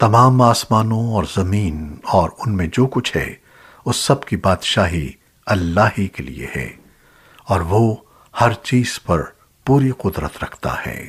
تمام آسمانوں اور زمین اور ان میں جو کچھ ہے، اس سب کی بادشاہی اللہ ہی کے لیے ہے، اور وہ ہر چیز پر پوری قدرت رکھتا ہے۔